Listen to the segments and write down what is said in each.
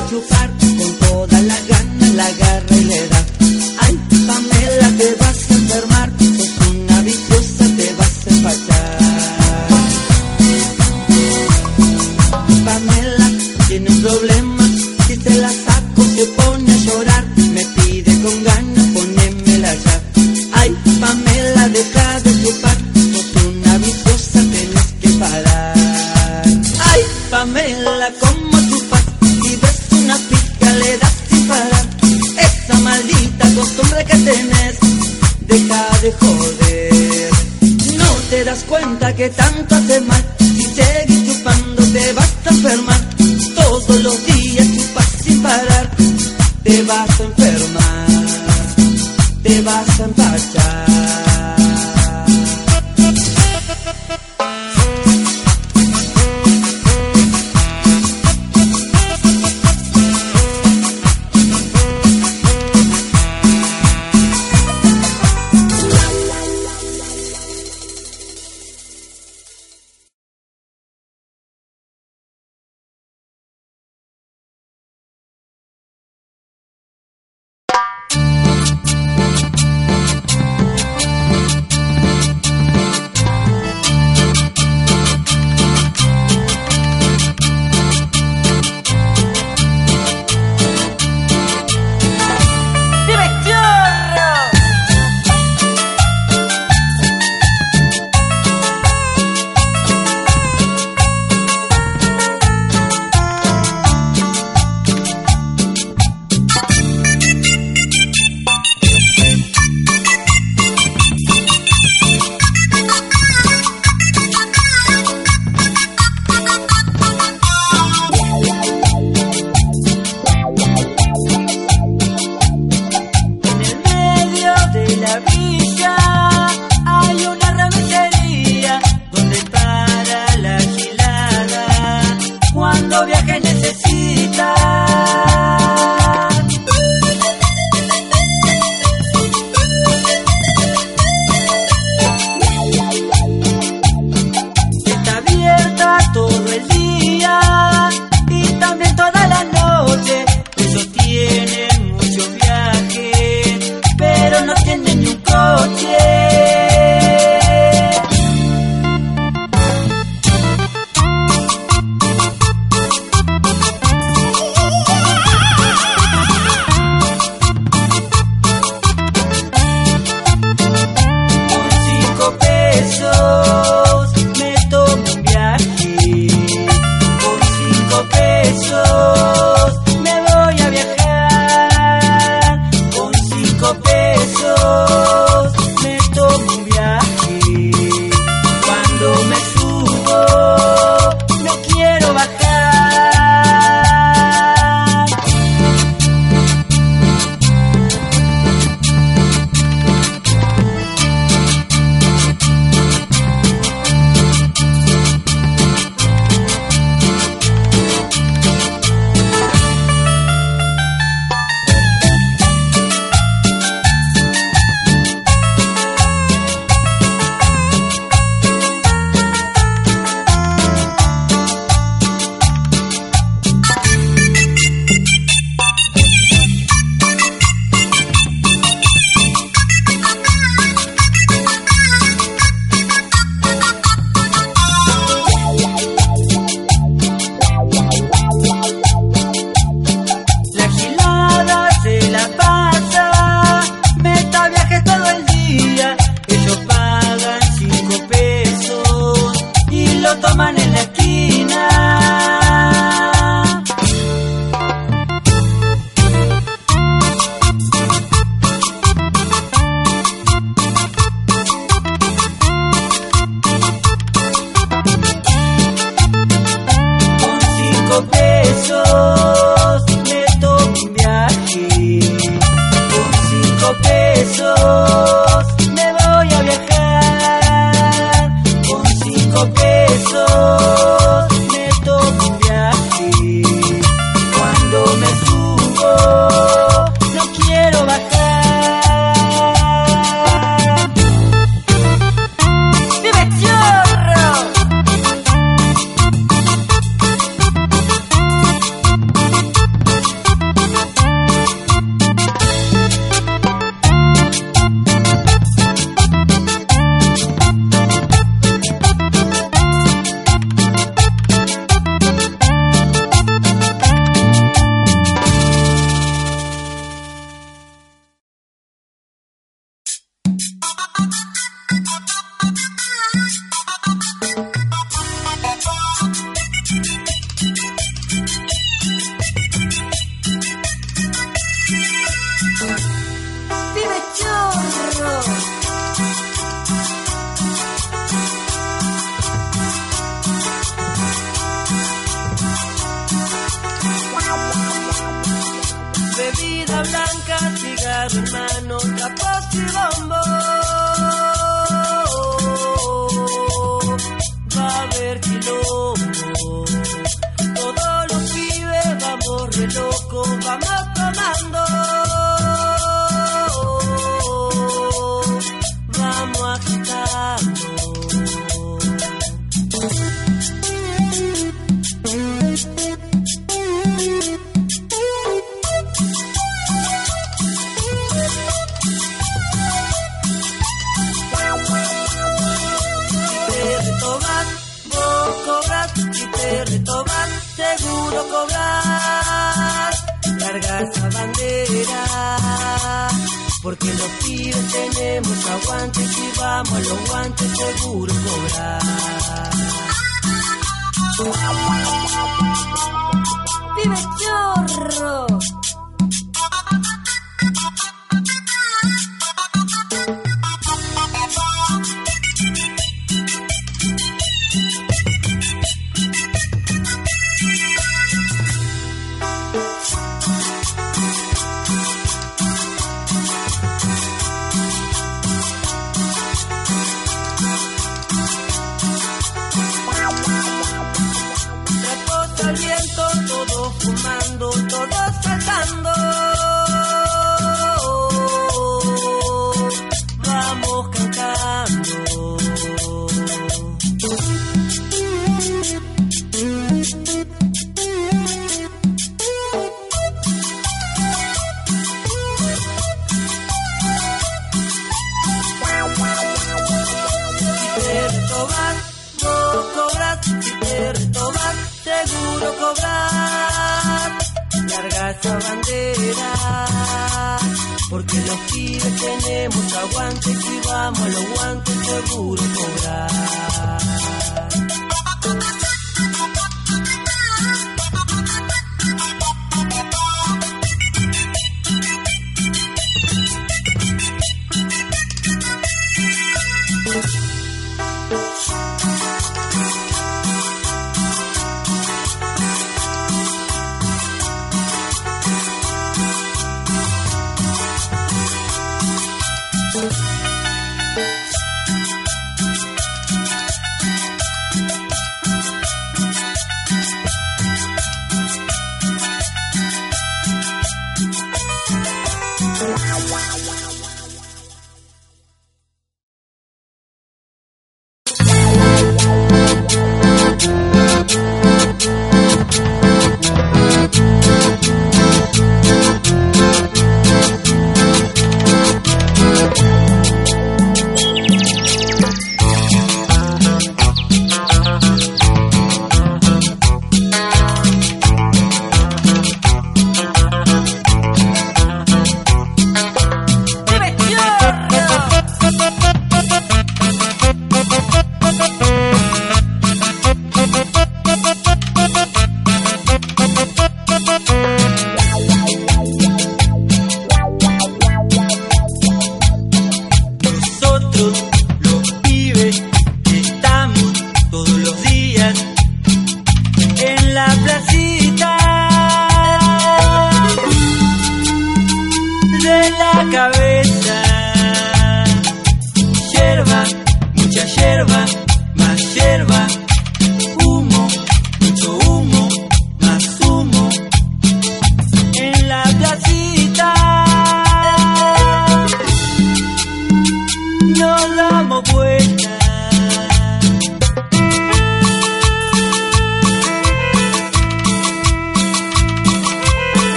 de chupar.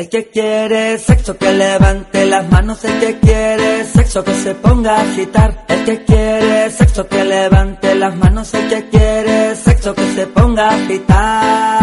El que quiere sexo que levante las manos, el que quiere sexo que se ponga a agitar, el que quiere sexo que levante las manos, el que quiere sexo que se ponga a agitar.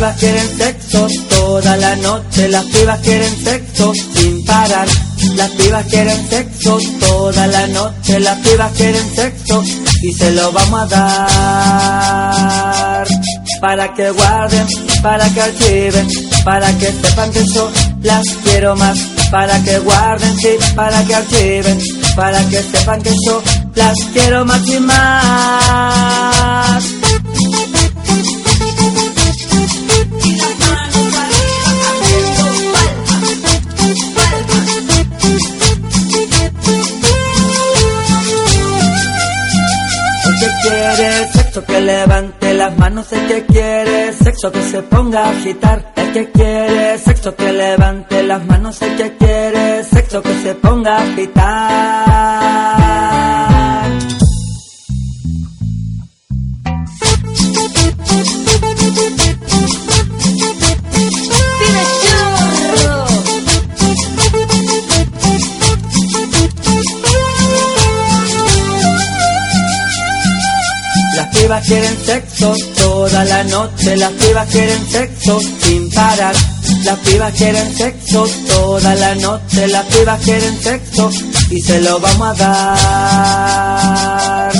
Pibas quieren sexo toda la noche, las pibas quieren sexo sin parar. Las pibas quieren sexo toda la noche, las pibas quieren sexo y se lo vamos a dar. Para que guarden, para que archiven, para que sepan que yo las quiero más. Para que guarden, sí, para que archiven, para que sepan que yo las quiero más y más. Quiere sexo que levante las manos, el que quiere sexo que se ponga a agitar, el que quiere sexo que levante las manos, el que quiere sexo que se ponga a agitar. Pibas quieren sexo toda la noche, las pibas quieren sexo sin parar. Las pibas quieren sexo toda la noche, las pibas quieren sexo y se lo vamos a dar.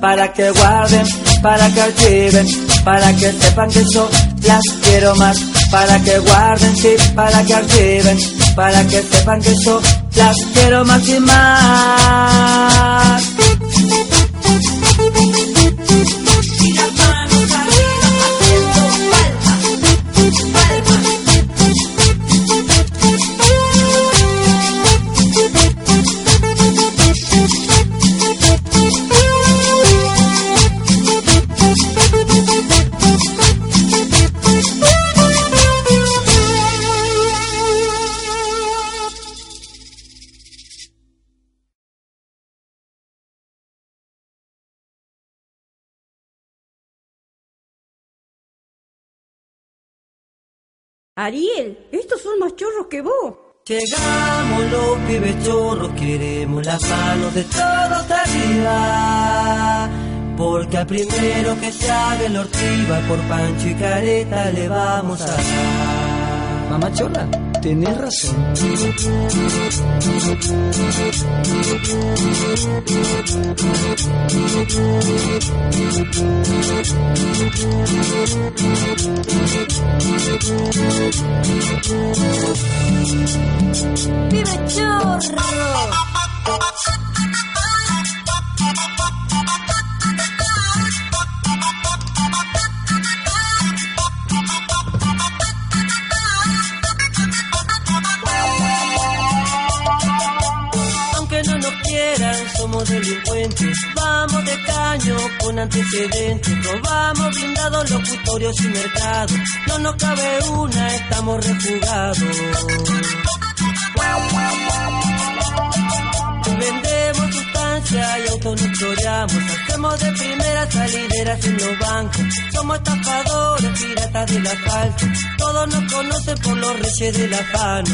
Para que guarden, para que archiven, para que sepan que yo las quiero más. Para que guarden, sí, para que archiven, para que sepan que yo las quiero más y más. Ariel, estos son más chorros que vos. Llegamos los pibes chorros, queremos las manos de todos arriba. Porque al primero que se haga el ortiva por Pancho y Careta le vamos a dar. Mamá Chola, tenés razón. Pibe chorro. Somos delincuentes. Vamos de caño con antecedentes. Robamos blindados, locutorios y mercados. No nos cabe una, estamos refugados. Vendemos sustancia y choreamos. Hacemos de primera salideras en los bancos. Somos estafadores, piratas del asfalto. Todos nos conocen por los reyes del afano.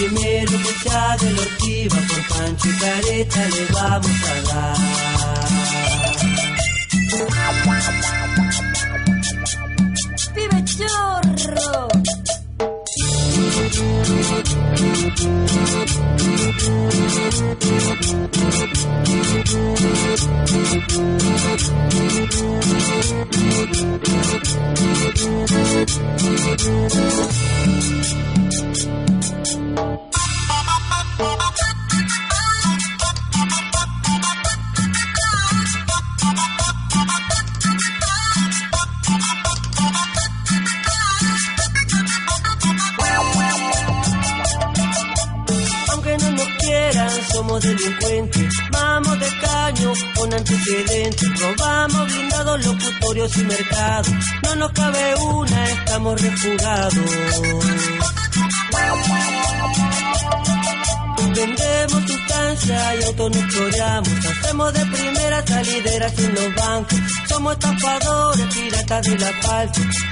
Primero que se el ortiva por Pancho y Careta le vamos a dar.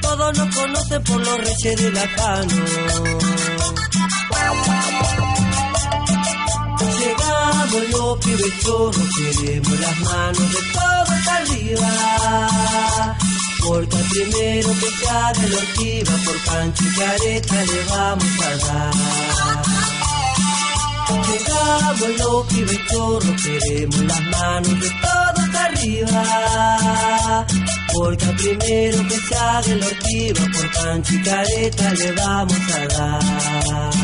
Todos nos conocen por los reyes de la cano. Llegamos los pibes todos, queremos las manos de todos arriba. Porque primero que cae la ortiva, por pancho y careta le vamos a dar. Llegamos los pibes todos, queremos las manos de todos arriba. Porque primero que se haga el ortivo, por panchicareta le vamos a dar.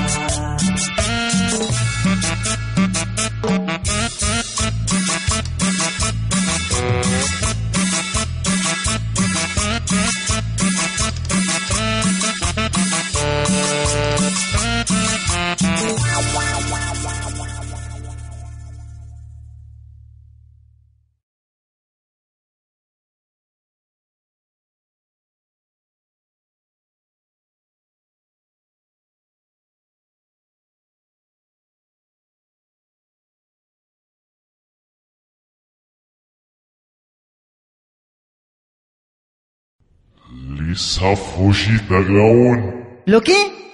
Lisa Fuji Dragon. ¿Lo qué?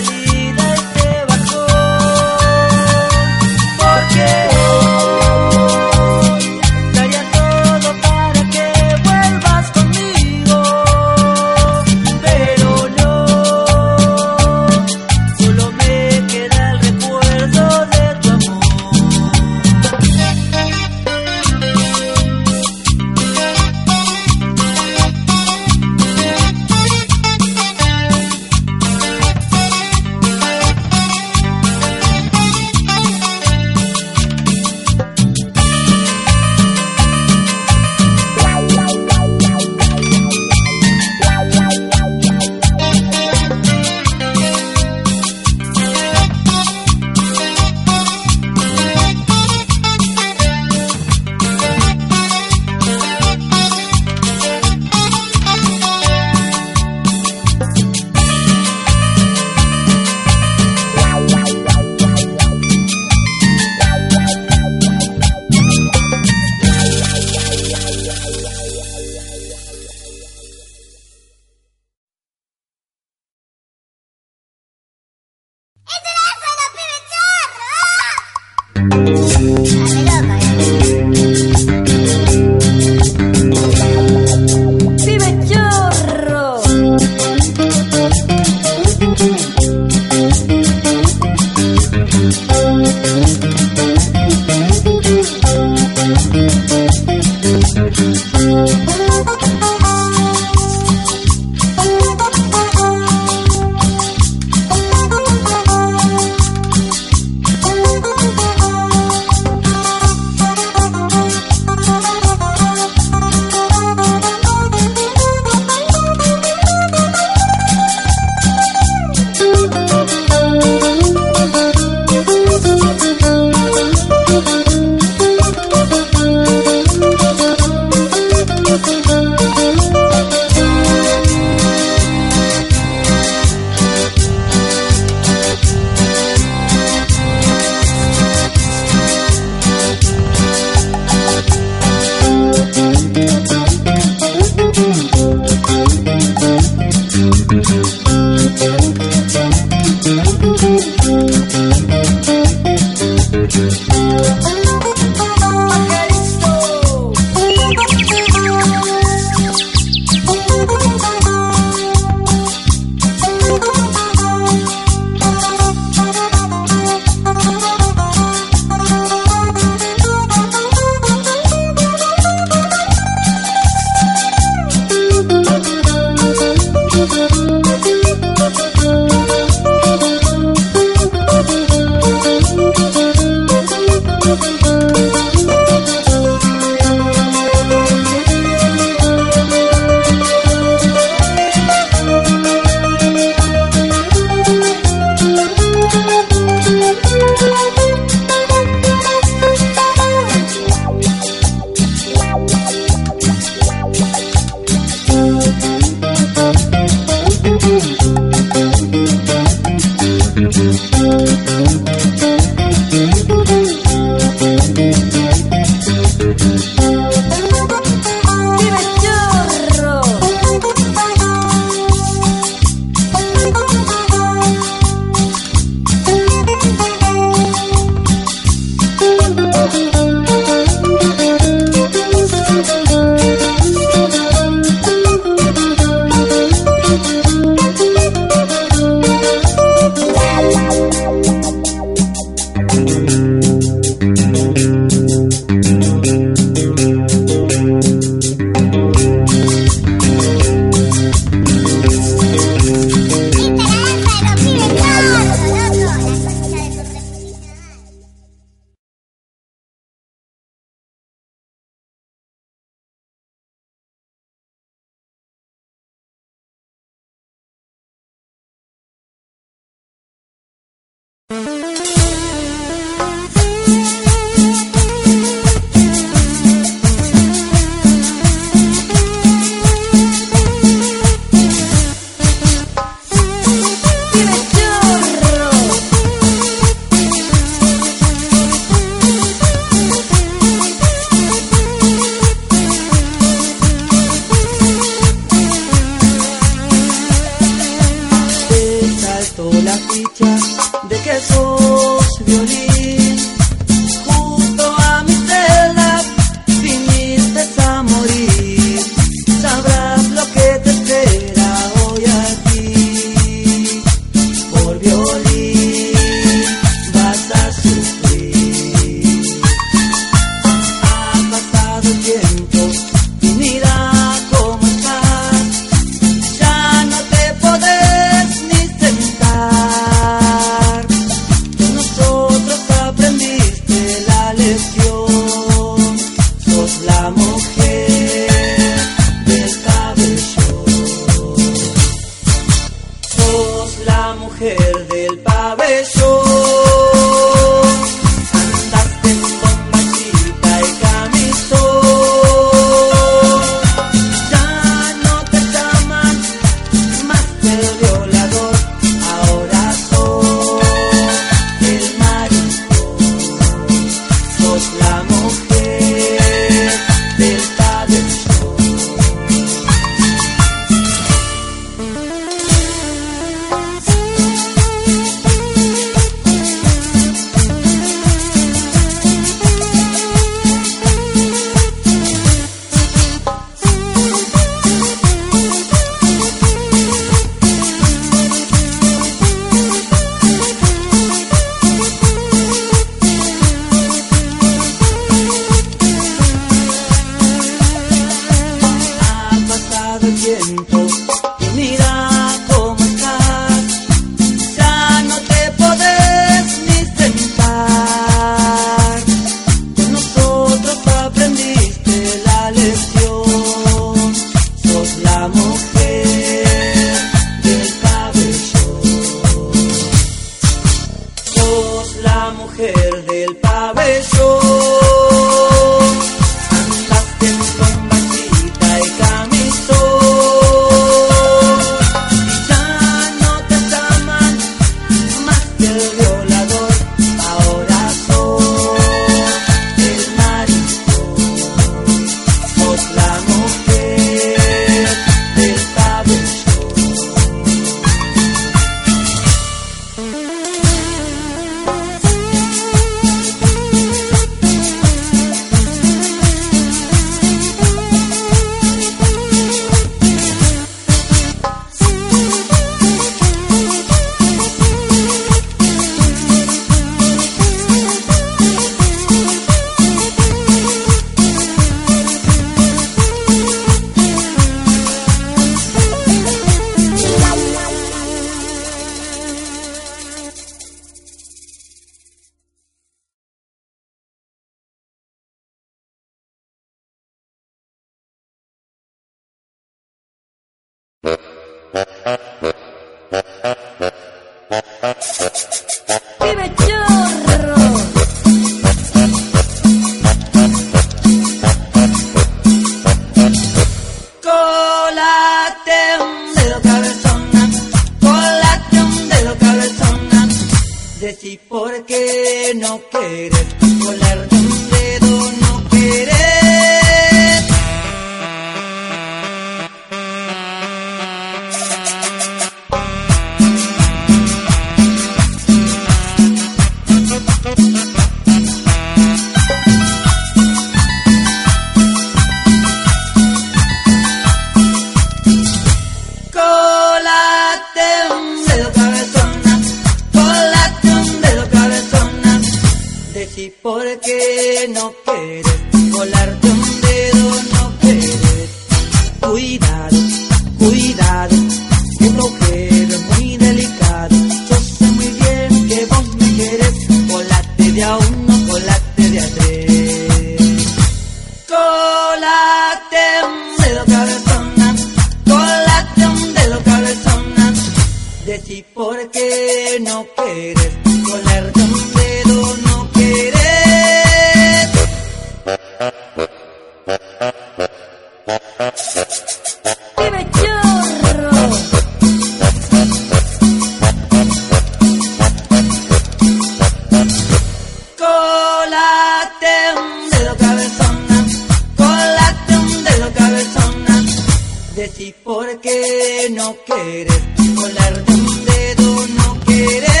porque no quieres volar de un dedo, no quieres.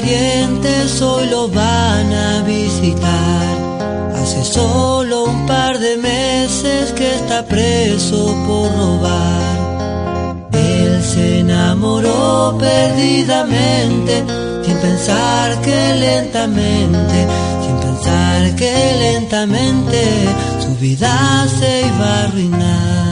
parientes hoy lo van a visitar. Hace solo un par de meses que está preso por robar. Él se enamoró perdidamente, sin pensar que lentamente, sin pensar que lentamente su vida se iba a arruinar.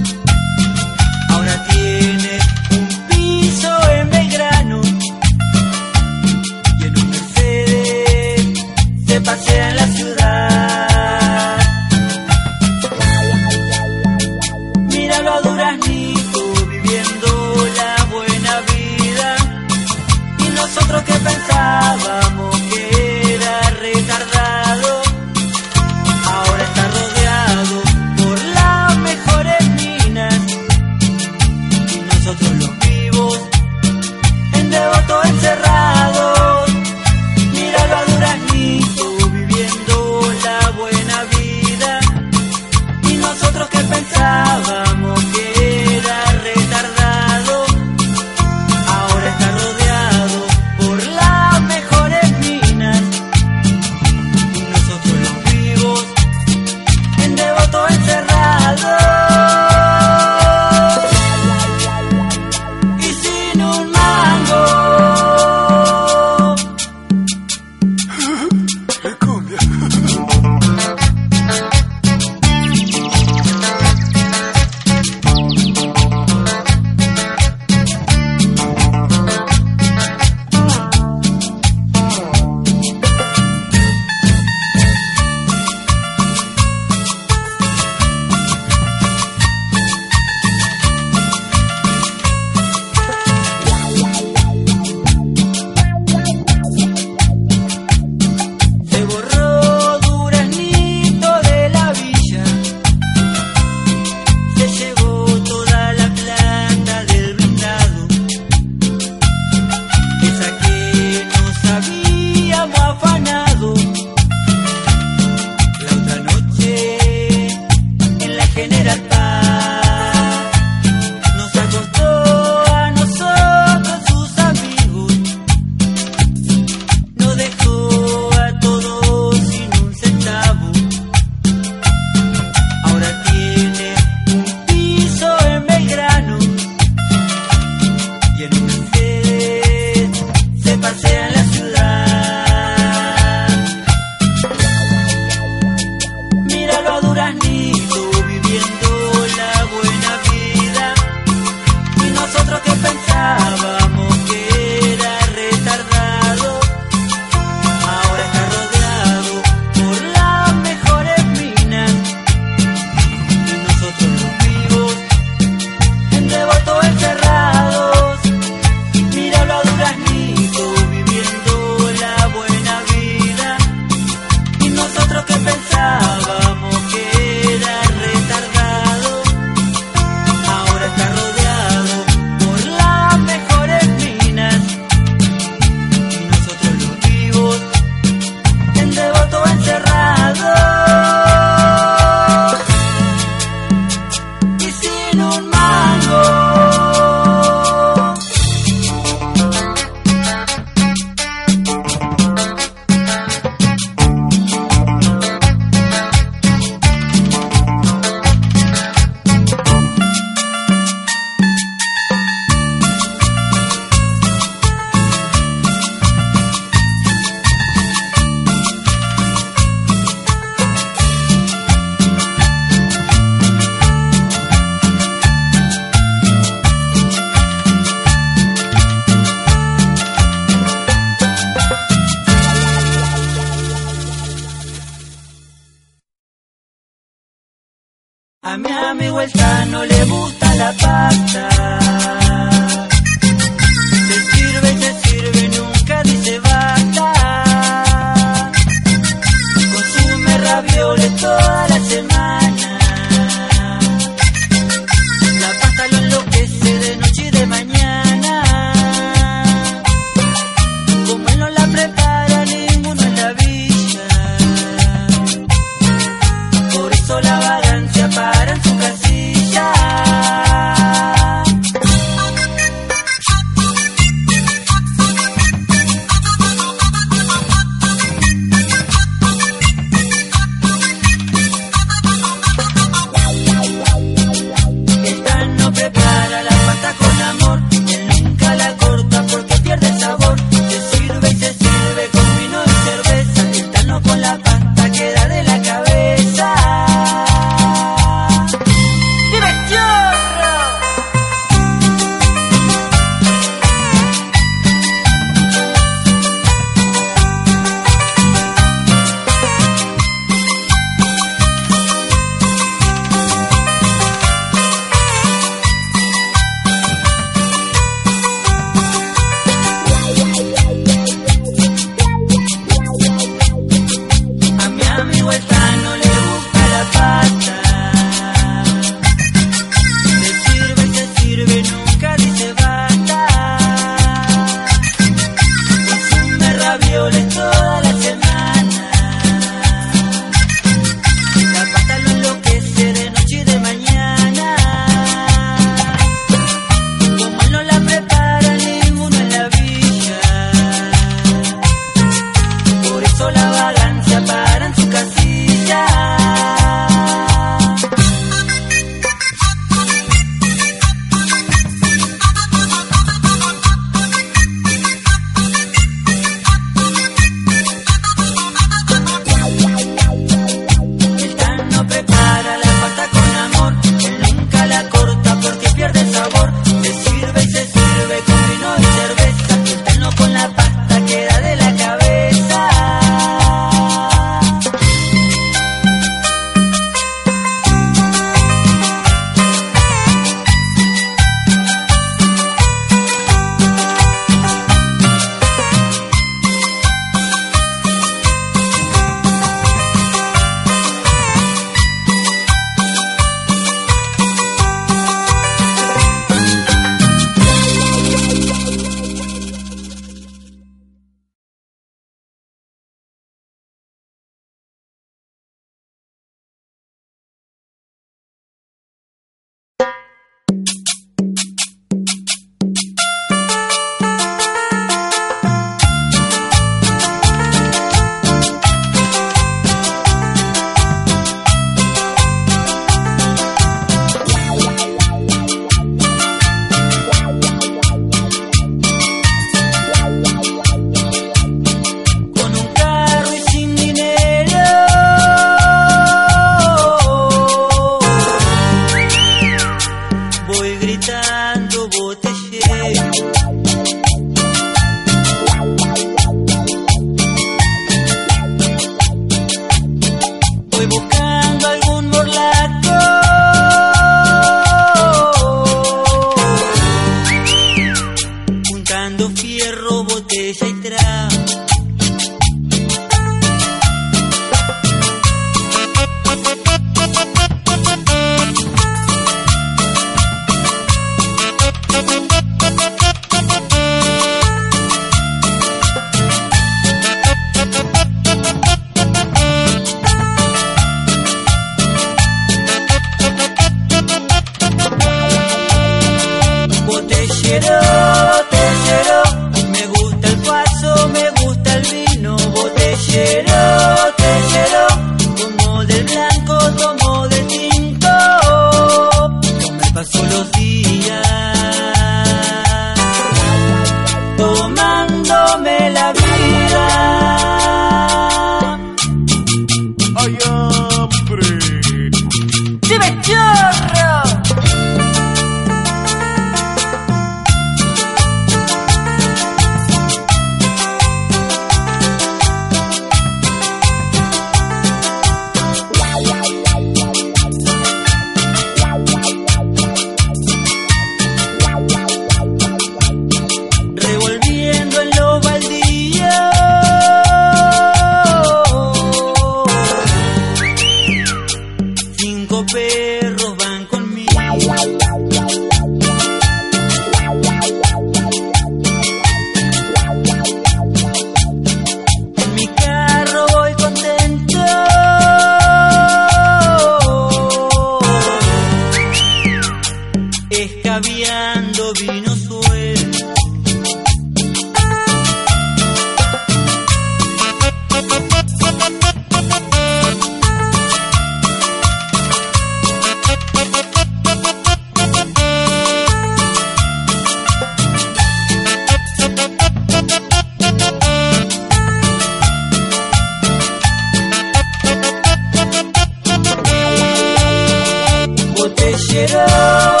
this shit.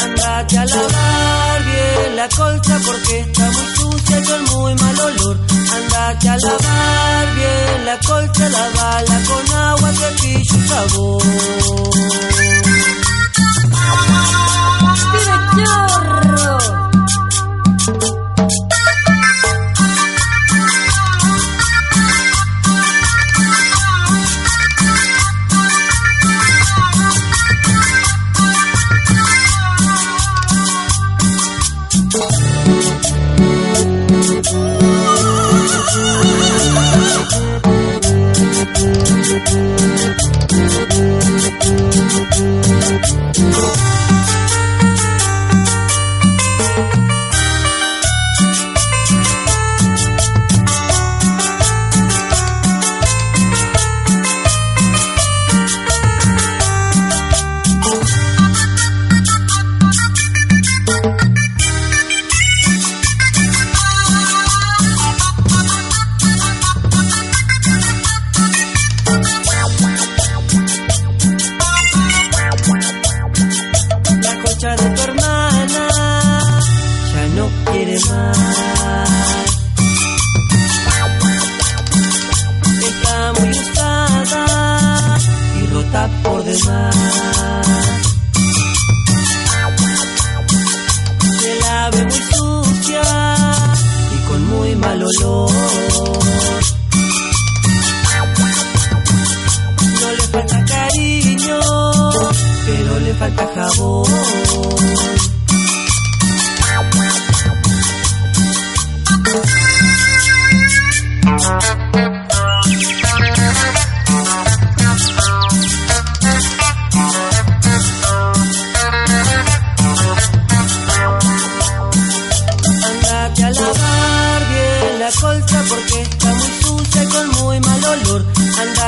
Andate a lavar bien la colcha porque está muy sucia y con muy mal olor. Andate a lavar bien la colcha, lavala con agua, cepillo y jabón.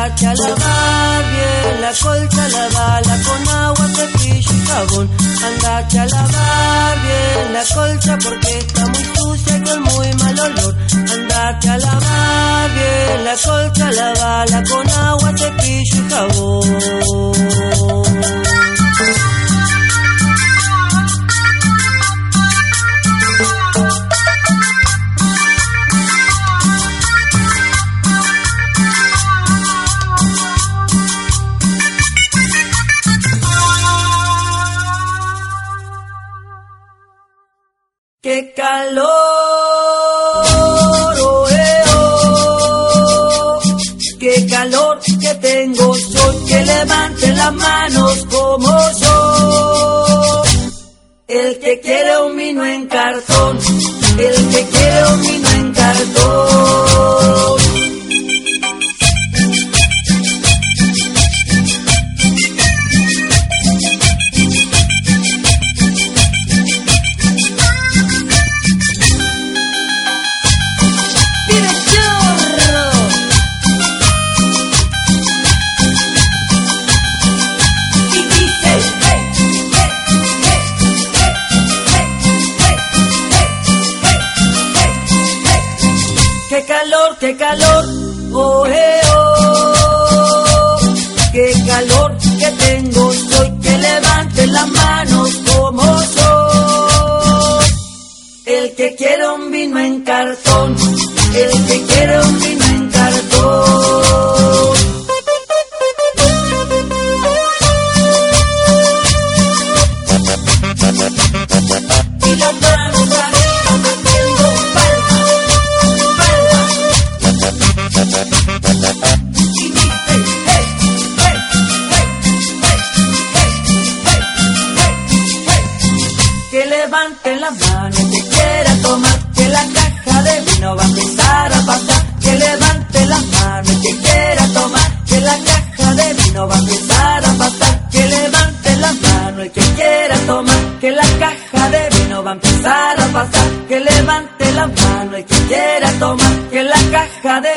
pararte a lavar bien la colcha, la lavala con agua, cepillo y jabón. Andate a lavar bien la colcha porque está muy sucia y con muy mal olor. Andate a lavar bien la colcha, la lavala con agua, cepillo y jabón. calor. Qué calor que tengo, soy que levante las manos como yo. El que quiere un vino en cartón, el que quiere un vino en cartón. vino en cartón, el que quiere un vino que levante la mano y que quiera tomar que la caja de